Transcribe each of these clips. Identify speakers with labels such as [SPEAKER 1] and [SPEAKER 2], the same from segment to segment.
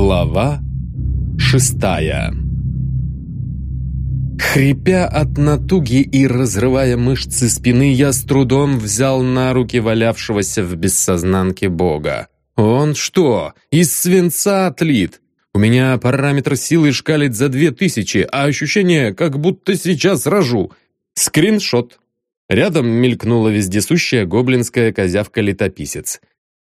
[SPEAKER 1] Глава шестая Хрипя от натуги и разрывая мышцы спины, я с трудом взял на руки валявшегося в бессознанке бога. Он что, из свинца отлит? У меня параметр силы шкалит за две тысячи, а ощущение, как будто сейчас рожу. Скриншот. Рядом мелькнула вездесущая гоблинская козявка-летописец.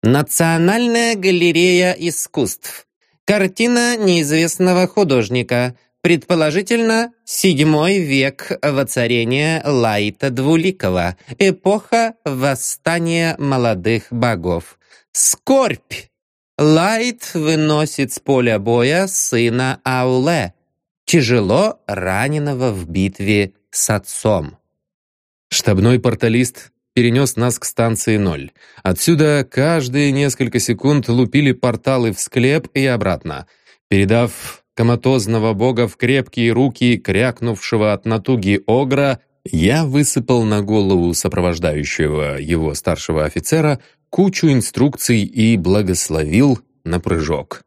[SPEAKER 2] Национальная галерея искусств. Картина неизвестного художника. Предположительно, седьмой век воцарения Лайта Двуликова. Эпоха восстания молодых богов. Скорбь! Лайт выносит с поля боя сына Ауле, тяжело раненого в битве с отцом.
[SPEAKER 1] Штабной порталист перенес нас к станции ноль. Отсюда каждые несколько секунд лупили порталы в склеп и обратно. Передав коматозного бога в крепкие руки крякнувшего от натуги огра, я высыпал на голову сопровождающего его старшего офицера кучу инструкций и благословил на прыжок.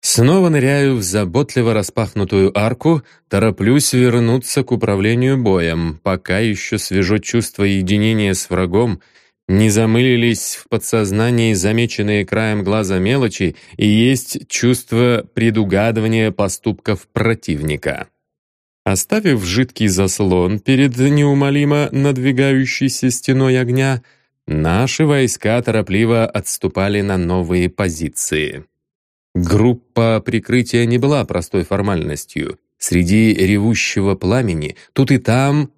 [SPEAKER 1] Снова ныряю в заботливо распахнутую арку, тороплюсь вернуться к управлению боем, пока еще свежо чувство единения с врагом, не замылились в подсознании замеченные краем глаза мелочи и есть чувство предугадывания поступков противника. Оставив жидкий заслон перед неумолимо надвигающейся стеной огня, наши войска торопливо отступали на новые позиции. Группа прикрытия не была простой формальностью. Среди ревущего пламени тут и там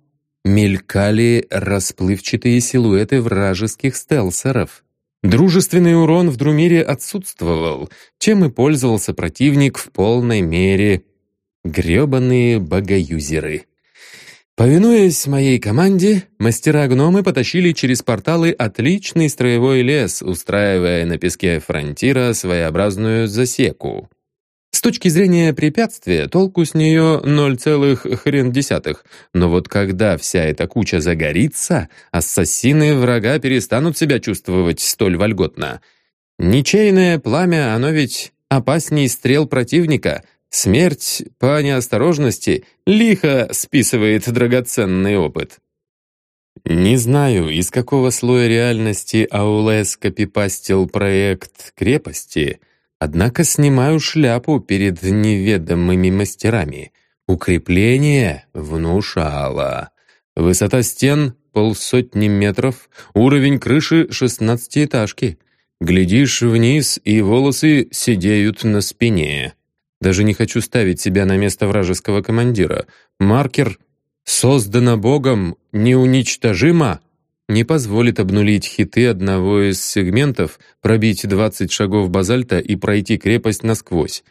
[SPEAKER 1] мелькали расплывчатые силуэты вражеских стелсеров. Дружественный урон в Друмире отсутствовал, чем и пользовался противник в полной мере. Грёбаные богоюзеры. Повинуясь моей команде, мастера-гномы потащили через порталы отличный строевой лес, устраивая на песке фронтира своеобразную засеку. С точки зрения препятствия, толку с нее ноль целых хрен десятых. Но вот когда вся эта куча загорится, ассасины врага перестанут себя чувствовать столь вольготно. Ничейное пламя, оно ведь опасней стрел противника, Смерть по неосторожности лихо списывает драгоценный опыт. Не знаю, из какого слоя реальности Аулес копипастил проект крепости, однако снимаю шляпу перед неведомыми мастерами. Укрепление внушало. Высота стен — полсотни метров, уровень крыши — шестнадцатиэтажки. Глядишь вниз, и волосы сидеют на спине. Даже не хочу ставить себя на место вражеского командира. Маркер «Создано Богом, неуничтожимо» не позволит обнулить хиты одного из сегментов, пробить 20 шагов базальта и пройти крепость насквозь.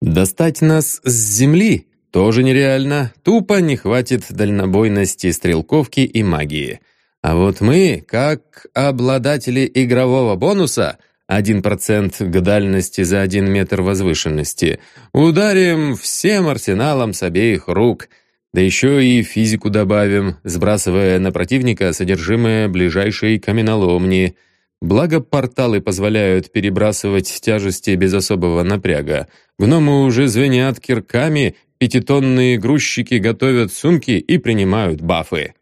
[SPEAKER 1] Достать нас с земли тоже нереально, тупо не хватит дальнобойности стрелковки и магии. А вот мы, как обладатели игрового бонуса — один процент к дальности за один метр возвышенности. Ударим всем арсеналом с обеих рук. Да еще и физику добавим, сбрасывая на противника содержимое ближайшей каменоломни. Благо порталы позволяют перебрасывать тяжести без особого напряга. Гномы уже звенят кирками, пятитонные грузчики готовят сумки и принимают бафы.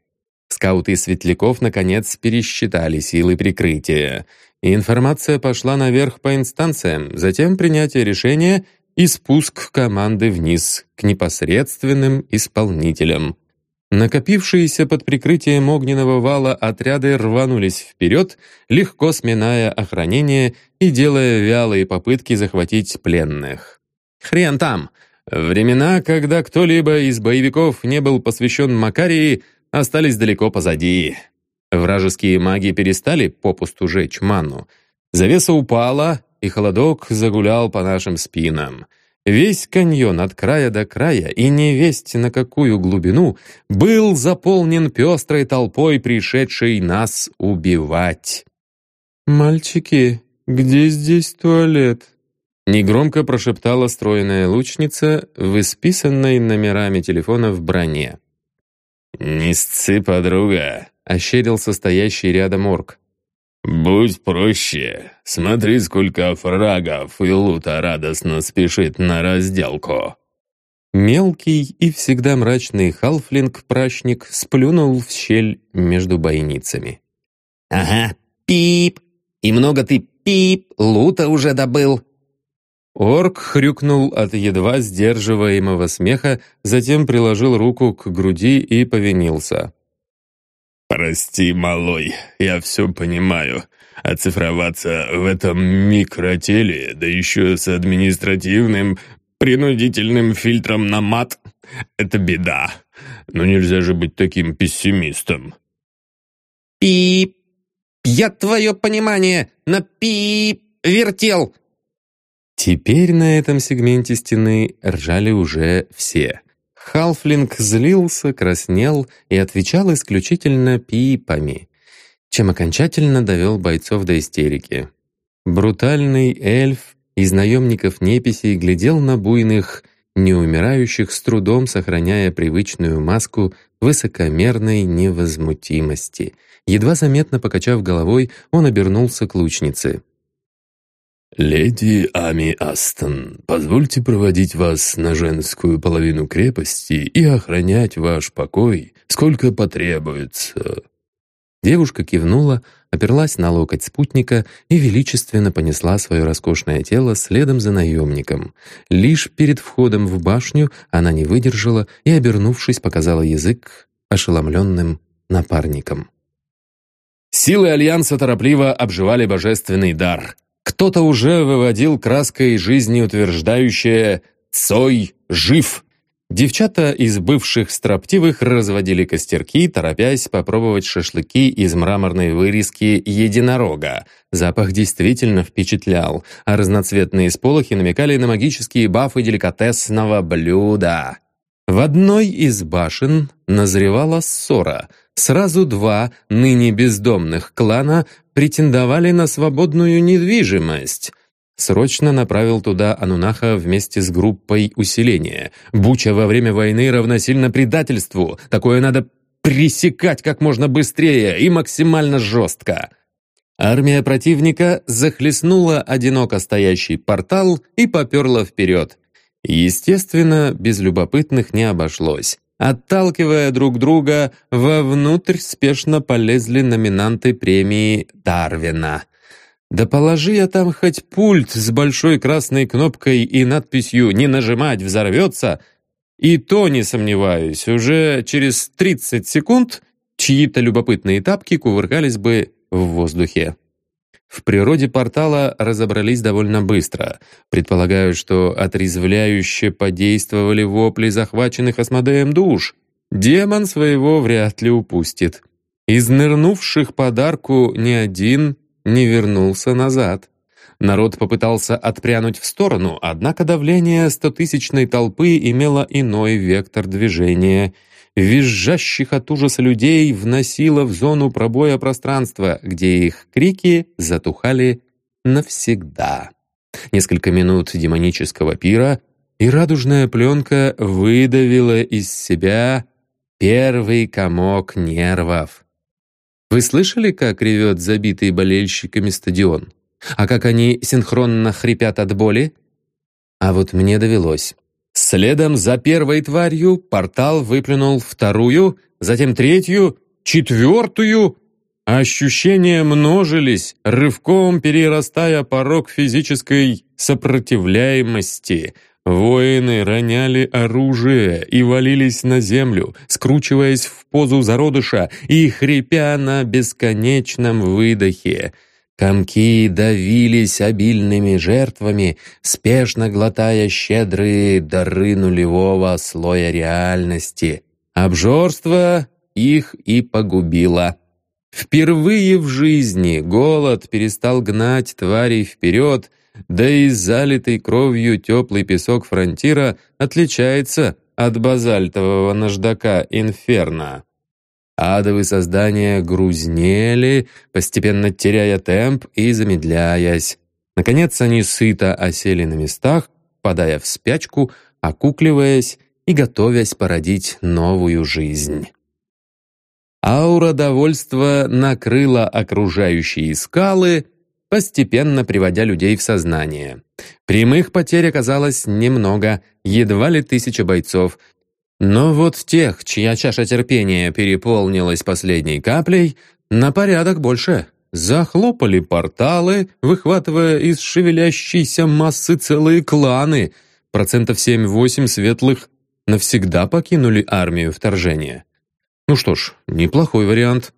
[SPEAKER 1] Скауты светляков наконец пересчитали силы прикрытия и информация пошла наверх по инстанциям, затем принятие решения и спуск команды вниз к непосредственным исполнителям. Накопившиеся под прикрытием огненного вала отряды рванулись вперед, легко сминая охранение и делая вялые попытки захватить пленных. Хрен там! Времена, когда кто-либо из боевиков не был посвящен Макарии, остались далеко позади. Вражеские маги перестали попусту жечь ману. Завеса упала, и холодок загулял по нашим спинам. Весь каньон от края до края и невесть на какую глубину был заполнен пестрой толпой, пришедшей нас убивать. «Мальчики, где здесь туалет?» Негромко прошептала стройная лучница в исписанной номерами телефонов броне.
[SPEAKER 3] «Не сцы, подруга!» — ощерился стоящий рядом орк. «Будь проще. Смотри, сколько фрагов и лута радостно спешит на разделку».
[SPEAKER 1] Мелкий и всегда мрачный халфлинг-прачник сплюнул в щель между бойницами.
[SPEAKER 2] «Ага, пип! И много ты, пип, лута уже добыл!»
[SPEAKER 1] Орк хрюкнул от едва сдерживаемого смеха, затем приложил руку к груди и повинился.
[SPEAKER 3] «Прости, малой, я все понимаю. Оцифроваться в этом микротеле, да еще с административным принудительным фильтром на мат — это беда. Но нельзя же быть таким пессимистом».
[SPEAKER 2] «Пип! Я твое понимание на пип вертел!»
[SPEAKER 1] Теперь на этом сегменте стены ржали уже все. Халфлинг злился, краснел и отвечал исключительно пипами, чем окончательно довел бойцов до истерики. Брутальный эльф из наемников неписей глядел на буйных, неумирающих, с трудом сохраняя привычную маску высокомерной невозмутимости. Едва заметно покачав головой, он обернулся к лучнице.
[SPEAKER 3] «Леди Ами Астон, позвольте проводить вас на женскую половину крепости и охранять ваш покой, сколько потребуется».
[SPEAKER 1] Девушка кивнула, оперлась на локоть спутника и величественно понесла свое роскошное тело следом за наемником. Лишь перед входом в башню она не выдержала и, обернувшись, показала язык ошеломленным напарникам. Силы Альянса торопливо обживали божественный дар — кто-то уже выводил краской жизнеутверждающее «Цой жив!». Девчата из бывших строптивых разводили костерки, торопясь попробовать шашлыки из мраморной вырезки единорога. Запах действительно впечатлял, а разноцветные сполохи намекали на магические бафы деликатесного блюда. В одной из башен назревала ссора. Сразу два ныне бездомных клана претендовали на свободную недвижимость. Срочно направил туда Анунаха вместе с группой усиления. Буча во время войны равносильно предательству. Такое надо пресекать как можно быстрее и максимально жестко. Армия противника захлестнула одиноко стоящий портал и поперла вперед. Естественно, без любопытных не обошлось. Отталкивая друг друга, вовнутрь спешно полезли номинанты премии Дарвина. Да положи я там хоть пульт с большой красной кнопкой и надписью «Не нажимать, взорвется», и то, не сомневаюсь, уже через 30 секунд чьи-то любопытные тапки кувыркались бы в воздухе. В природе портала разобрались довольно быстро. Предполагаю, что отрезвляюще подействовали вопли захваченных Асмодеем душ. Демон своего вряд ли упустит. Из нырнувших подарку ни один не вернулся назад. Народ попытался отпрянуть в сторону, однако давление стотысячной толпы имело иной вектор движения — визжащих от ужаса людей вносило в зону пробоя пространства, где их крики затухали навсегда. Несколько минут демонического пира, и радужная пленка выдавила из себя первый комок нервов. Вы слышали, как ревет забитый болельщиками стадион? А как они синхронно хрипят от боли? А вот мне довелось. Следом за первой тварью портал выплюнул вторую, затем третью, четвертую. Ощущения множились, рывком перерастая порог физической сопротивляемости. Воины роняли оружие и валились на землю, скручиваясь в позу зародыша и хрипя на бесконечном выдохе — Комки давились обильными жертвами, спешно глотая щедрые дары нулевого слоя реальности. Обжорство их и погубило. Впервые в жизни голод перестал гнать тварей вперед, да и залитый кровью теплый песок фронтира отличается от базальтового наждака инферно. Адовые создания грузнели, постепенно теряя темп и замедляясь. Наконец они сыто осели на местах, падая в спячку, окукливаясь и готовясь породить новую жизнь. Аура довольства накрыла окружающие скалы, постепенно приводя людей в сознание. Прямых потерь оказалось немного, едва ли тысяча бойцов. Но вот тех, чья чаша терпения переполнилась последней каплей, на порядок больше. Захлопали порталы, выхватывая из шевелящейся массы целые кланы. Процентов 7-8 светлых навсегда покинули армию вторжения. Ну что ж, неплохой вариант.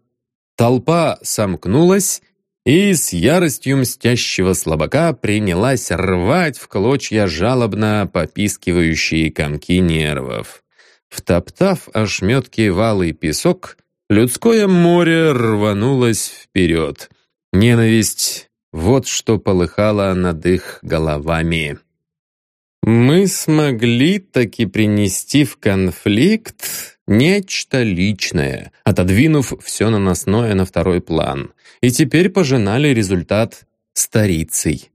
[SPEAKER 1] Толпа сомкнулась и с яростью мстящего слабака принялась рвать в клочья жалобно попискивающие комки нервов. Втоптав ошметки валый песок, людское море рванулось вперед. Ненависть — вот что полыхало над их головами. Мы смогли таки принести в конфликт нечто личное, отодвинув все наносное на второй план, и теперь пожинали результат старицей.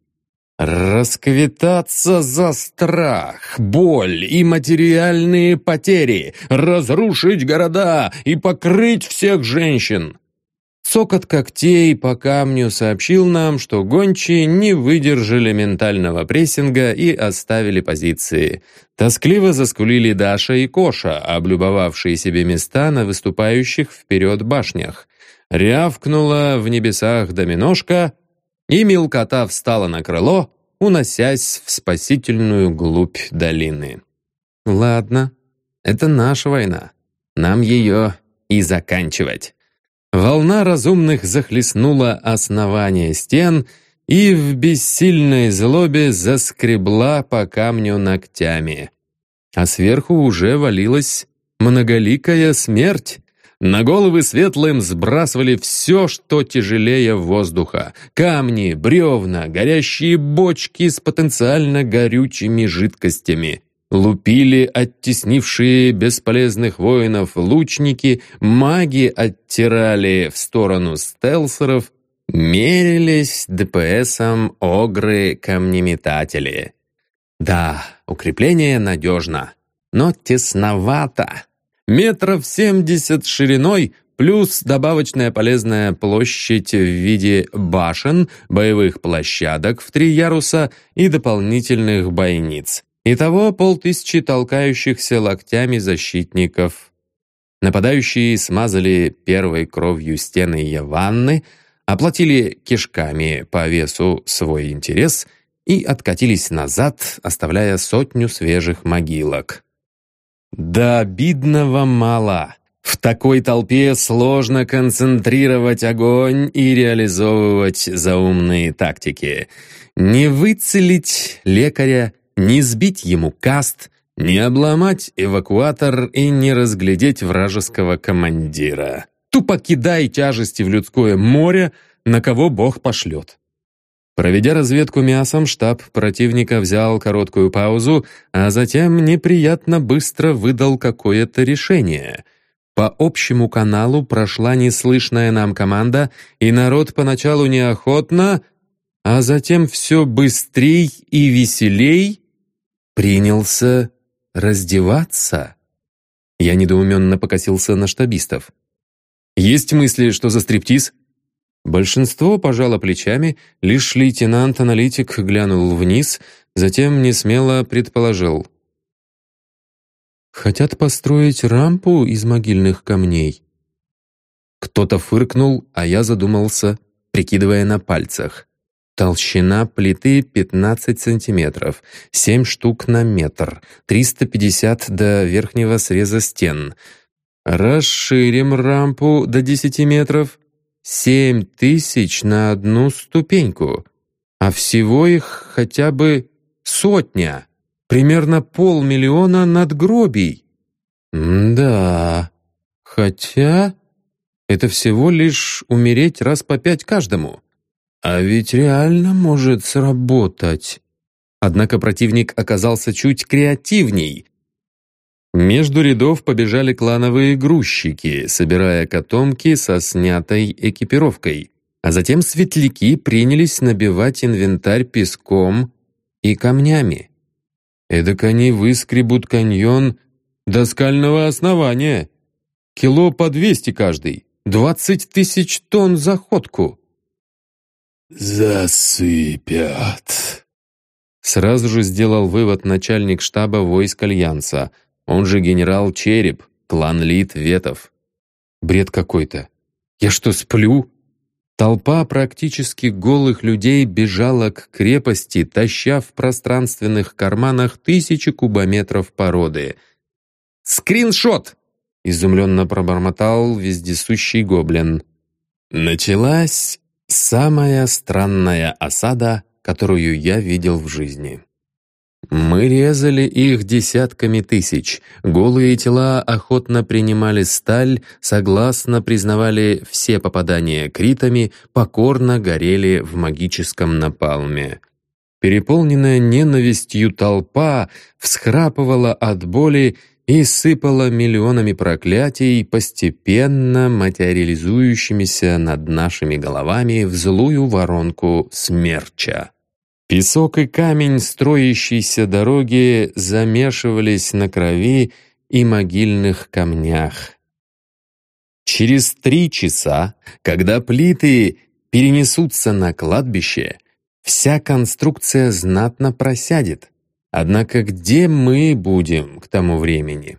[SPEAKER 1] Расквитаться за страх, боль и материальные потери, разрушить города и покрыть всех женщин. Цокот когтей по камню сообщил нам, что гончие не выдержали ментального прессинга и оставили позиции. Тоскливо заскулили Даша и Коша, облюбовавшие себе места на выступающих вперед башнях. Рявкнула в небесах доминошка, и мелкота встала на крыло, уносясь в спасительную глубь долины. «Ладно, это наша война. Нам ее и заканчивать». Волна разумных захлестнула основание стен и в бессильной злобе заскребла по камню ногтями. А сверху уже валилась многоликая смерть. На головы светлым сбрасывали все, что тяжелее воздуха. Камни, бревна, горящие бочки с потенциально горючими жидкостями. Лупили оттеснившие бесполезных воинов лучники, маги оттирали в сторону стелсеров, мерились ДПСом огры-камнеметатели. Да, укрепление надежно, но тесновато. Метров семьдесят шириной плюс добавочная полезная площадь в виде башен, боевых площадок в три яруса и дополнительных бойниц. Итого полтысячи толкающихся локтями защитников. Нападающие смазали первой кровью стены Яванны, оплатили кишками по весу свой интерес и откатились назад, оставляя сотню свежих могилок. Да обидного мало. В такой толпе сложно концентрировать огонь и реализовывать заумные тактики. Не выцелить лекаря не сбить ему каст, не обломать эвакуатор и не разглядеть вражеского командира. Тупо кидай тяжести в людское море, на кого Бог пошлет. Проведя разведку мясом, штаб противника взял короткую паузу, а затем неприятно быстро выдал какое-то решение. По общему каналу прошла неслышная нам команда, и народ поначалу неохотно, а затем все быстрей и веселей принялся раздеваться. Я недоуменно покосился на штабистов. «Есть мысли, что за стриптиз?» Большинство пожало плечами, лишь лейтенант-аналитик глянул вниз, затем несмело предположил. «Хотят построить рампу из могильных камней». Кто-то фыркнул, а я задумался, прикидывая на пальцах. Толщина плиты 15 сантиметров, 7 штук на метр, 350 до верхнего среза стен. Расширим рампу до 10 метров, 7 тысяч на одну ступеньку, а всего их хотя бы сотня, примерно полмиллиона надгробий. Да, хотя это всего лишь умереть раз по пять каждому. А ведь реально может сработать. Однако противник оказался чуть креативней. Между рядов побежали клановые грузчики, собирая котомки со снятой экипировкой. А затем светляки принялись набивать инвентарь песком и камнями. Эдак они выскребут каньон до скального основания. Кило по двести каждый. Двадцать тысяч тонн за ходку.
[SPEAKER 3] «Засыпят»,
[SPEAKER 1] Сразу же сделал вывод начальник штаба войск Альянса, он же генерал Череп, клан Лит Ветов. Бред какой-то. Я что, сплю? Толпа практически голых людей бежала к крепости, таща в пространственных карманах тысячи кубометров породы. «Скриншот!» — изумленно пробормотал вездесущий гоблин. Началась самая странная осада, которую я видел в жизни. Мы резали их десятками тысяч. Голые тела охотно принимали сталь, согласно признавали все попадания критами, покорно горели в магическом напалме. Переполненная ненавистью толпа всхрапывала от боли и сыпала миллионами проклятий, постепенно материализующимися над нашими головами в злую воронку смерча. Песок и камень строящейся дороги замешивались на крови и могильных камнях. Через три часа, когда плиты перенесутся на кладбище, вся конструкция знатно просядет. Однако где мы будем к тому времени?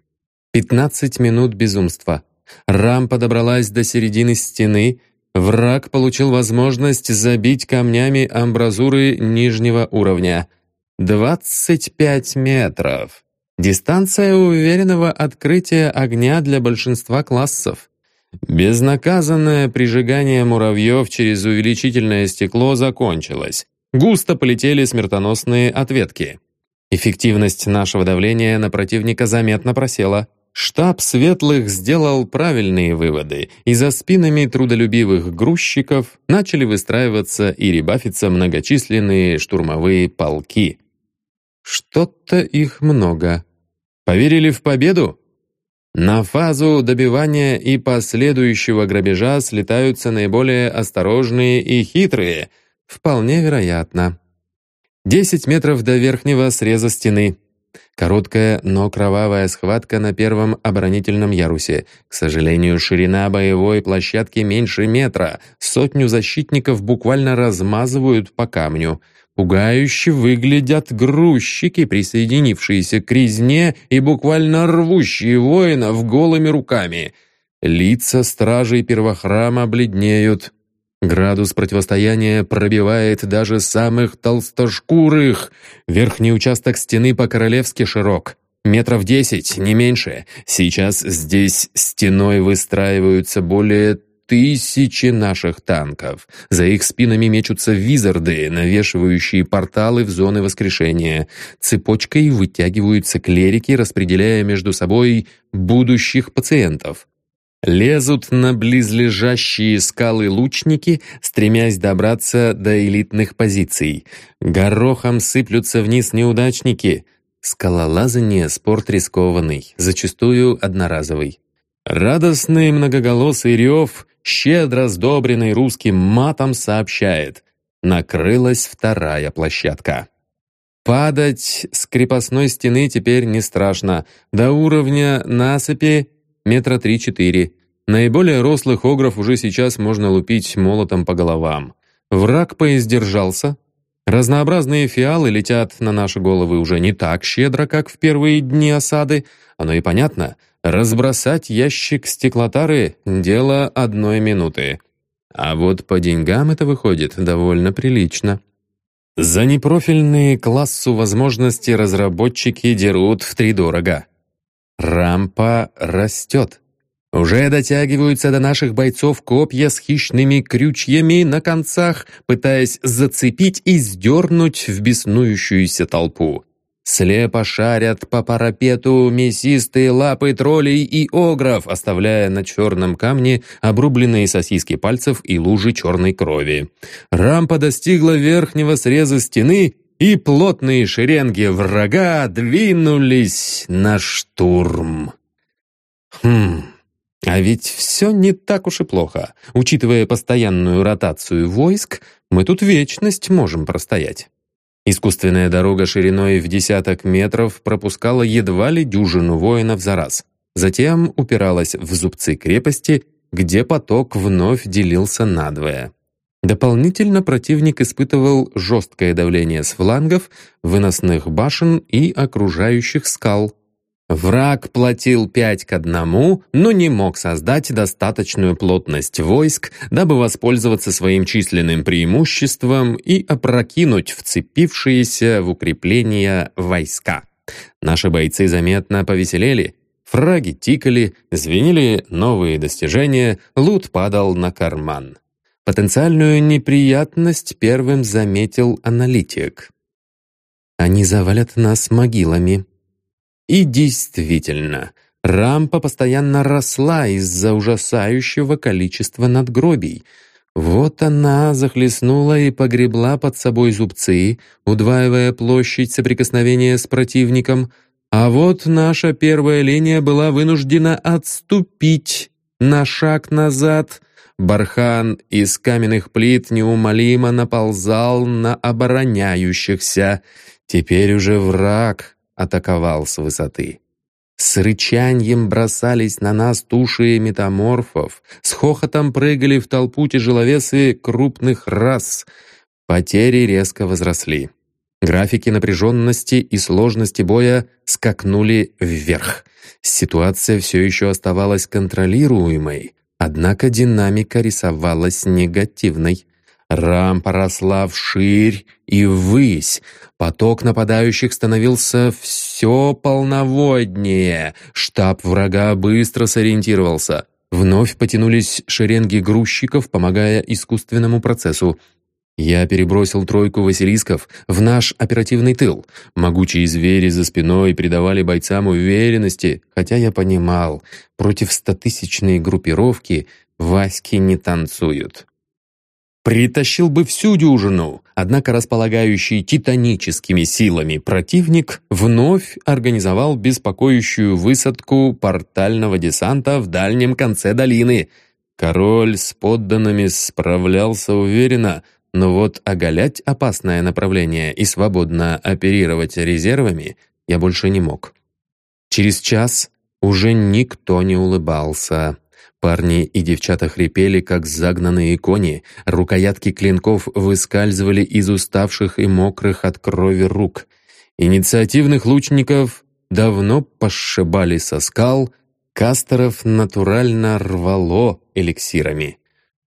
[SPEAKER 1] Пятнадцать минут безумства. Рампа добралась до середины стены, Враг получил возможность забить камнями амбразуры нижнего уровня. 25 метров. Дистанция уверенного открытия огня для большинства классов. Безнаказанное прижигание муравьев через увеличительное стекло закончилось. Густо полетели смертоносные ответки. Эффективность нашего давления на противника заметно просела. Штаб Светлых сделал правильные выводы, и за спинами трудолюбивых грузчиков начали выстраиваться и ребафиться многочисленные штурмовые полки. Что-то их много. Поверили в победу? На фазу добивания и последующего грабежа слетаются наиболее осторожные и хитрые. Вполне вероятно. Десять метров до верхнего среза стены — Короткая, но кровавая схватка на первом оборонительном ярусе. К сожалению, ширина боевой площадки меньше метра. Сотню защитников буквально размазывают по камню. Пугающе выглядят грузчики, присоединившиеся к резне и буквально рвущие воинов голыми руками. Лица стражей первохрама бледнеют. Градус противостояния пробивает даже самых толстошкурых. Верхний участок стены по-королевски широк. Метров десять, не меньше. Сейчас здесь стеной выстраиваются более тысячи наших танков. За их спинами мечутся визарды, навешивающие порталы в зоны воскрешения. Цепочкой вытягиваются клерики, распределяя между собой будущих пациентов. Лезут на близлежащие скалы лучники, стремясь добраться до элитных позиций. Горохом сыплются вниз неудачники. Скалолазание — спорт рискованный, зачастую одноразовый. Радостный многоголосый рев, щедро сдобренный русским матом, сообщает. Накрылась вторая площадка. Падать с крепостной стены теперь не страшно. До уровня насыпи метра три-четыре. Наиболее рослых огров уже сейчас можно лупить молотом по головам. Враг поиздержался. Разнообразные фиалы летят на наши головы уже не так щедро, как в первые дни осады. Оно и понятно. Разбросать ящик стеклотары — дело одной минуты. А вот по деньгам это выходит довольно прилично. За непрофильные классу возможности разработчики дерут втридорога. Рампа растет. Уже дотягиваются до наших бойцов копья с хищными крючьями на концах, пытаясь зацепить и сдернуть в беснующуюся толпу. Слепо шарят по парапету мясистые лапы троллей и огров, оставляя на черном камне обрубленные сосиски пальцев и лужи черной крови. Рампа достигла верхнего среза стены, и плотные шеренги врага двинулись на штурм. Хм, а ведь все не так уж и плохо. Учитывая постоянную ротацию войск, мы тут вечность можем простоять. Искусственная дорога шириной в десяток метров пропускала едва ли дюжину воинов за раз. затем упиралась в зубцы крепости, где поток вновь делился надвое. Дополнительно противник испытывал жесткое давление с флангов, выносных башен и окружающих скал. Враг платил пять к одному, но не мог создать достаточную плотность войск, дабы воспользоваться своим численным преимуществом и опрокинуть вцепившиеся в укрепления войска. Наши бойцы заметно повеселели, фраги тикали, звенели новые достижения, лут падал на карман. Потенциальную неприятность первым заметил аналитик. «Они завалят нас могилами». И действительно, рампа постоянно росла из-за ужасающего количества надгробий. Вот она захлестнула и погребла под собой зубцы, удваивая площадь соприкосновения с противником, а вот наша первая линия была вынуждена отступить на шаг назад — Бархан из каменных плит неумолимо наползал на обороняющихся. Теперь уже враг атаковал с высоты. С рычанием бросались на нас туши метаморфов, с хохотом прыгали в толпу тяжеловесы крупных рас. Потери резко возросли. Графики напряженности и сложности боя скакнули вверх. Ситуация все еще оставалась контролируемой. Однако динамика рисовалась негативной. Рампа росла вширь и ввысь. Поток нападающих становился все полноводнее. Штаб врага быстро сориентировался. Вновь потянулись шеренги грузчиков, помогая искусственному процессу. Я перебросил тройку василисков в наш оперативный тыл. Могучие звери за спиной придавали бойцам уверенности, хотя я понимал, против стотысячной группировки Васьки не танцуют. Притащил бы всю дюжину, однако располагающий титаническими силами противник вновь организовал беспокоящую высадку портального десанта в дальнем конце долины. Король с подданными справлялся уверенно — но вот оголять опасное направление и свободно оперировать резервами я больше не мог. Через час уже никто не улыбался. Парни и девчата хрипели, как загнанные кони, рукоятки клинков выскальзывали из уставших и мокрых от крови рук. Инициативных лучников давно пошибали со скал, кастеров натурально рвало эликсирами.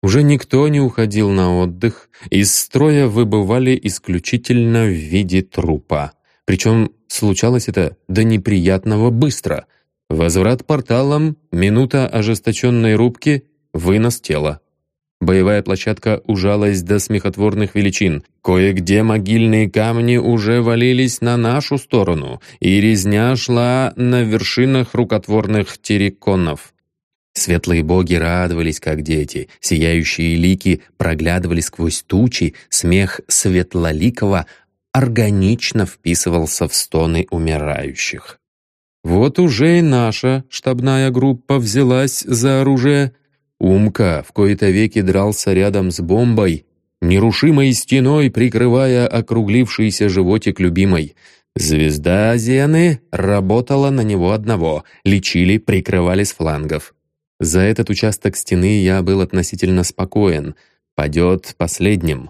[SPEAKER 1] Уже никто не уходил на отдых, из строя выбывали исключительно в виде трупа. Причем случалось это до неприятного быстро. Возврат порталом, минута ожесточенной рубки, вынос тела. Боевая площадка ужалась до смехотворных величин. Кое-где могильные камни уже валились на нашу сторону, и резня шла на вершинах рукотворных терриконов. Светлые боги радовались, как дети, сияющие лики проглядывали сквозь тучи, смех светлоликого органично вписывался в стоны умирающих. Вот уже и наша штабная группа взялась за оружие. Умка в кои-то веки дрался рядом с бомбой, нерушимой стеной прикрывая округлившийся животик любимой. Звезда Зены работала на него одного, лечили, прикрывали с флангов. За этот участок стены я был относительно спокоен. Падет последним.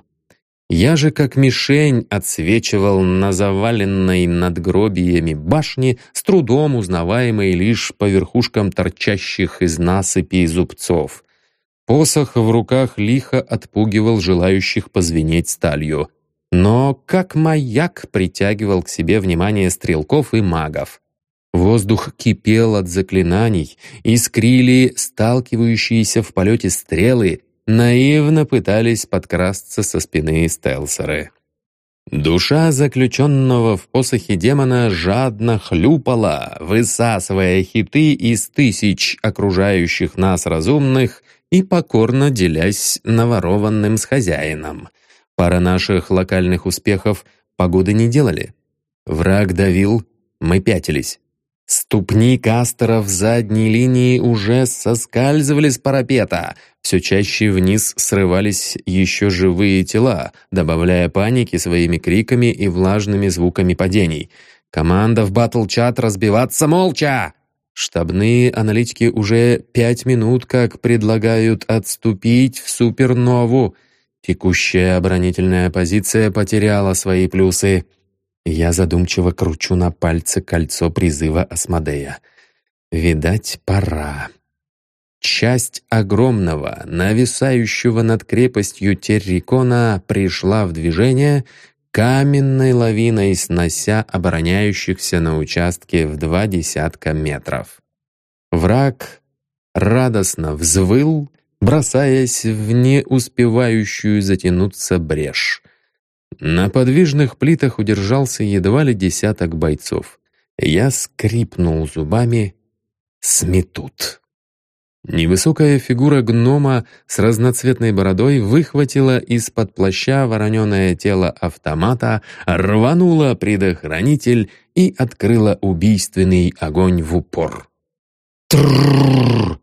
[SPEAKER 1] Я же как мишень отсвечивал на заваленной надгробиями башне, с трудом узнаваемой лишь по верхушкам торчащих из насыпи зубцов. Посох в руках лихо отпугивал желающих позвенеть сталью. Но как маяк притягивал к себе внимание стрелков и магов. Воздух кипел от заклинаний, искрили сталкивающиеся в полете стрелы, наивно пытались подкрасться со спины стелсеры. Душа заключенного в посохе демона жадно хлюпала, высасывая хиты из тысяч окружающих нас разумных и покорно делясь наворованным с хозяином. Пара наших локальных успехов погоды не делали. Враг давил, мы пятились. Ступни кастеров задней линии уже соскальзывали с парапета. Все чаще вниз срывались еще живые тела, добавляя паники своими криками и влажными звуками падений. Команда в батл-чат разбиваться молча! Штабные аналитики уже пять минут как предлагают отступить в супернову. Текущая оборонительная позиция потеряла свои плюсы. Я задумчиво кручу на пальце кольцо призыва Асмодея. Видать, пора. Часть огромного, нависающего над крепостью Террикона пришла в движение, каменной лавиной снося обороняющихся на участке в два десятка метров. Враг радостно взвыл, бросаясь в не успевающую затянуться брешь. На подвижных плитах удержался едва ли десяток бойцов. Я скрипнул зубами «Сметут». Невысокая фигура гнома с разноцветной бородой выхватила из-под плаща вороненое тело автомата, рванула предохранитель и открыла убийственный огонь в упор. Трррррр!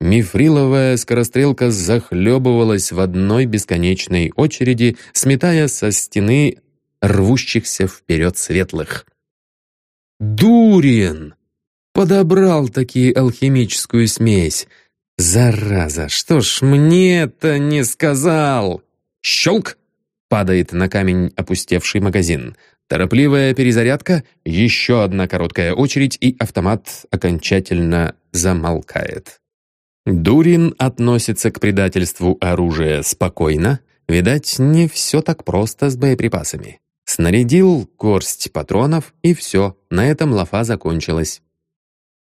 [SPEAKER 1] Мифриловая скорострелка захлебывалась в одной бесконечной очереди, сметая со стены рвущихся вперед светлых. «Дурин!» Подобрал таки алхимическую смесь. Зараза, что ж мне-то не сказал? Щелк! Падает на камень опустевший магазин. Торопливая перезарядка, еще одна короткая очередь, и автомат окончательно замолкает. Дурин относится к предательству оружия спокойно. Видать, не все так просто с боеприпасами. Снарядил горсть патронов, и все, на этом лафа закончилась.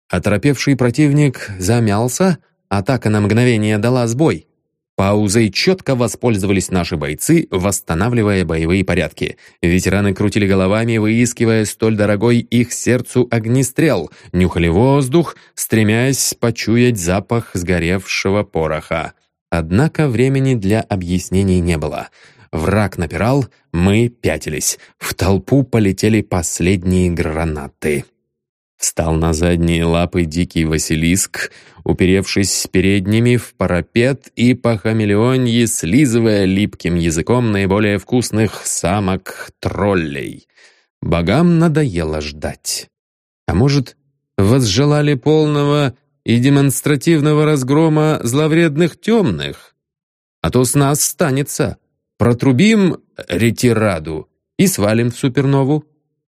[SPEAKER 1] Оторопевший противник замялся, атака на мгновение дала сбой. Паузой четко воспользовались наши бойцы, восстанавливая боевые порядки. Ветераны крутили головами, выискивая столь дорогой их сердцу огнестрел, нюхали воздух, стремясь почуять запах сгоревшего пороха. Однако времени для объяснений не было. Враг напирал, мы пятились. В толпу полетели последние гранаты. Встал на задние лапы дикий Василиск, уперевшись передними в парапет и по хамелеонье слизывая липким языком наиболее вкусных самок-троллей. Богам надоело ждать. А может, возжелали полного и демонстративного разгрома зловредных темных? А то с нас станется. Протрубим ретираду и свалим в супернову.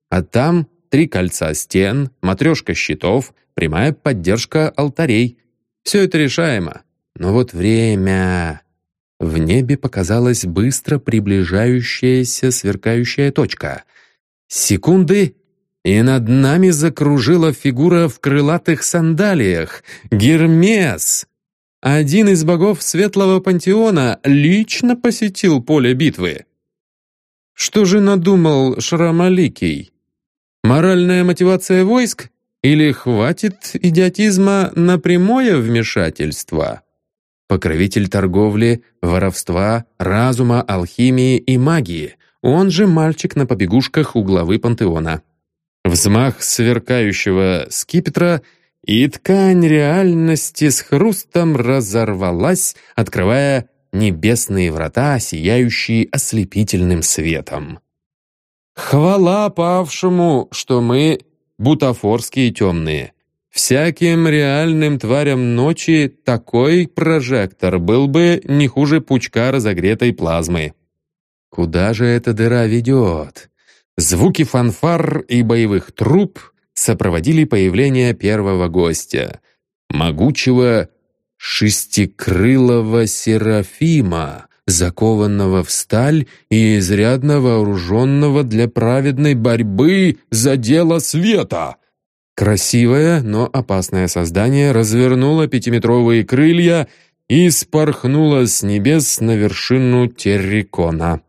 [SPEAKER 1] А там три кольца стен, матрешка щитов, прямая поддержка алтарей. Все это решаемо. Но вот время... В небе показалась быстро приближающаяся сверкающая точка. Секунды, и над нами закружила фигура в крылатых сандалиях. Гермес! Один из богов Светлого Пантеона лично посетил поле битвы. Что же надумал Шрамаликий? Моральная мотивация войск? Или хватит идиотизма на прямое вмешательство? Покровитель торговли, воровства, разума, алхимии и магии. Он же мальчик на побегушках у главы пантеона. Взмах сверкающего скипетра, и ткань реальности с хрустом разорвалась, открывая небесные врата, сияющие ослепительным светом. Хвала павшему, что мы бутафорские темные. Всяким реальным тварям ночи такой прожектор был бы не хуже пучка разогретой плазмы. Куда же эта дыра ведет? Звуки фанфар и боевых труб сопроводили появление первого гостя, могучего шестикрылого Серафима, закованного в сталь и изрядно вооруженного для праведной борьбы за дело света. Красивое, но опасное создание развернуло пятиметровые крылья и спорхнуло с небес на вершину террикона.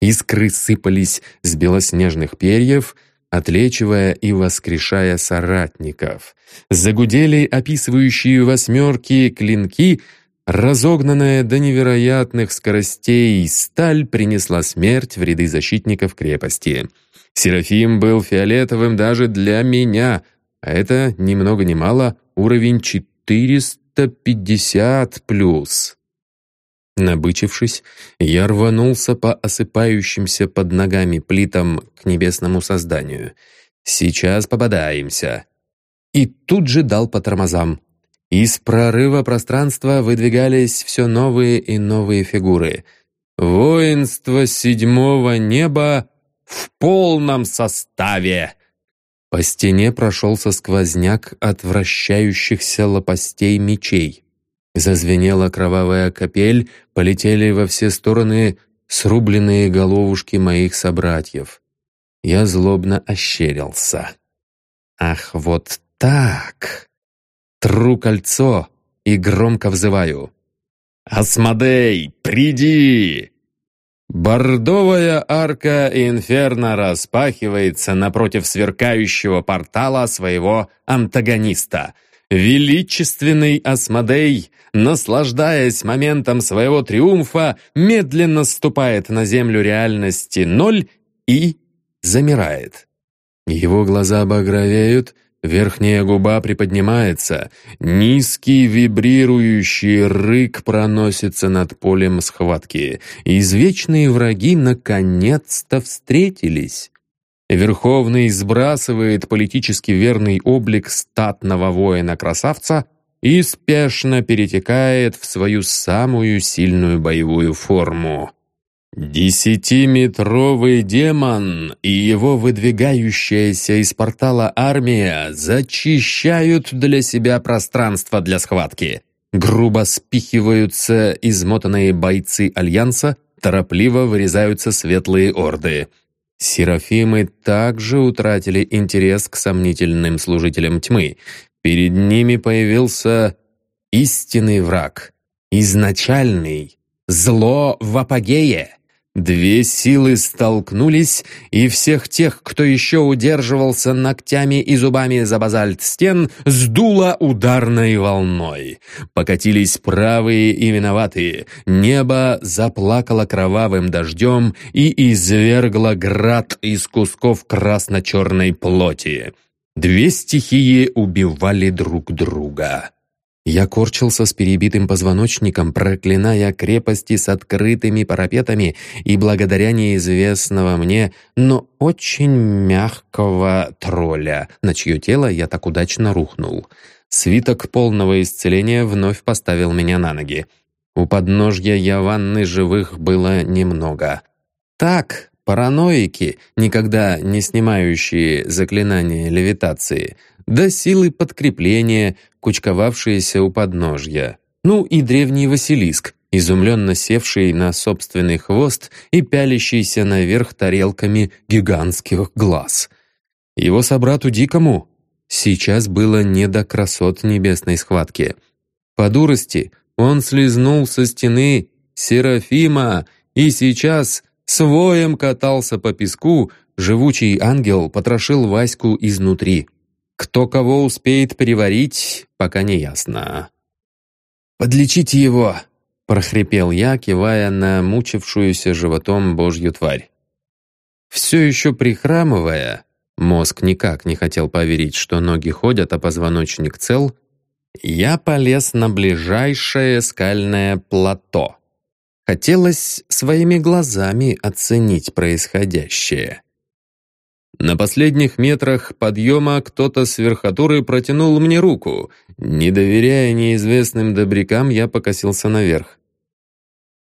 [SPEAKER 1] Искры сыпались с белоснежных перьев, отлечивая и воскрешая соратников. Загудели описывающие восьмерки клинки — Разогнанная до невероятных скоростей сталь принесла смерть в ряды защитников крепости. Серафим был фиолетовым даже для меня, а это ни много ни мало уровень 450 плюс. Набычившись, я рванулся по осыпающимся под ногами плитам к небесному созданию. Сейчас попадаемся. и тут же дал по тормозам. Из прорыва пространства выдвигались все новые и новые фигуры. Воинство седьмого неба в полном составе. По стене прошелся сквозняк от вращающихся лопастей мечей. Зазвенела кровавая капель, полетели во все стороны срубленные головушки моих собратьев. Я злобно ощерился. Ах, вот так! Тру кольцо и громко взываю. «Асмодей, приди!» Бордовая арка Инферно распахивается напротив сверкающего портала своего антагониста. Величественный Асмодей, наслаждаясь моментом своего триумфа, медленно ступает на землю реальности ноль и замирает. Его глаза багровеют, Верхняя губа приподнимается, низкий вибрирующий рык проносится над полем схватки. Извечные враги наконец-то встретились. Верховный сбрасывает политически верный облик статного воина-красавца и спешно перетекает в свою самую сильную боевую форму. Десятиметровый демон и его выдвигающаяся из портала армия зачищают для себя пространство для схватки. Грубо спихиваются измотанные бойцы Альянса, торопливо вырезаются светлые орды. Серафимы также утратили интерес к сомнительным служителям тьмы. Перед ними появился истинный враг, изначальный, зло в апогее. Две силы столкнулись, и всех тех, кто еще удерживался ногтями и зубами за базальт стен, сдуло ударной волной. Покатились правые и виноватые. Небо заплакало кровавым дождем и извергло град из кусков красно-черной плоти. Две стихии убивали друг друга. Я корчился с перебитым позвоночником, проклиная крепости с открытыми парапетами и благодаря неизвестного мне, но очень мягкого тролля, на чье тело я так удачно рухнул. Свиток полного исцеления вновь поставил меня на ноги. У подножья Яванны живых было немного. Так, параноики, никогда не снимающие заклинания левитации, да силы подкрепления, кучковавшиеся у подножья. Ну и древний Василиск, изумленно севший на собственный хвост и пялящийся наверх тарелками гигантских глаз. Его собрату Дикому сейчас было не до красот небесной схватки. По дурости он слезнул со стены Серафима и сейчас своем катался по песку, живучий ангел потрошил Ваську изнутри. Кто кого успеет переварить, пока не ясно. «Подлечите его!» — прохрипел я, кивая на мучившуюся животом божью тварь. Все еще прихрамывая, мозг никак не хотел поверить, что ноги ходят, а позвоночник цел, я полез на ближайшее скальное плато. Хотелось своими глазами оценить происходящее. На последних метрах подъема кто-то с верхотуры протянул мне руку. Не доверяя неизвестным добрякам, я покосился наверх.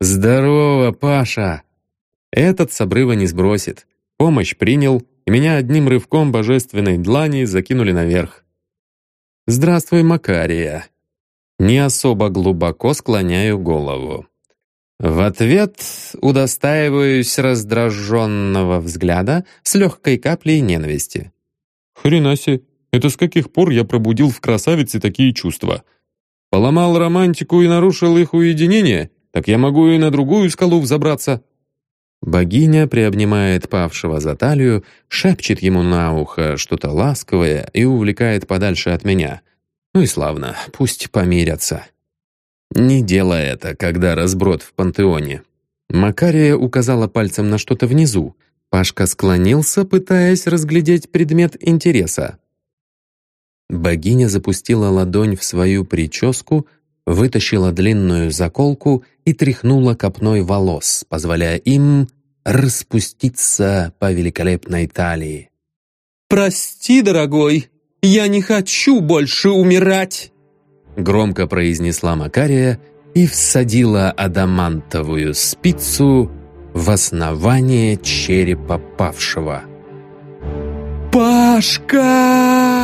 [SPEAKER 1] «Здорово, Паша!» Этот с обрыва не сбросит. Помощь принял, и меня одним рывком божественной длани закинули наверх. «Здравствуй, Макария!» Не особо глубоко склоняю голову. В ответ удостаиваюсь раздраженного взгляда с легкой каплей ненависти. «Хрена это с каких пор я пробудил в красавице такие чувства? Поломал романтику и нарушил их уединение? Так я могу и на другую скалу взобраться». Богиня приобнимает павшего за талию, шепчет ему на ухо что-то ласковое и увлекает подальше от меня. Ну и славно, пусть помирятся. Не делай это, когда разброд в пантеоне. Макария указала пальцем на что-то внизу. Пашка склонился, пытаясь разглядеть предмет интереса. Богиня запустила ладонь в свою прическу, вытащила длинную заколку и тряхнула копной волос, позволяя им распуститься по великолепной талии.
[SPEAKER 4] «Прости, дорогой,
[SPEAKER 1] Я не хочу больше умирать!» Громко произнесла Макария и всадила адамантовую спицу в основание черепа павшего. «Пашка!»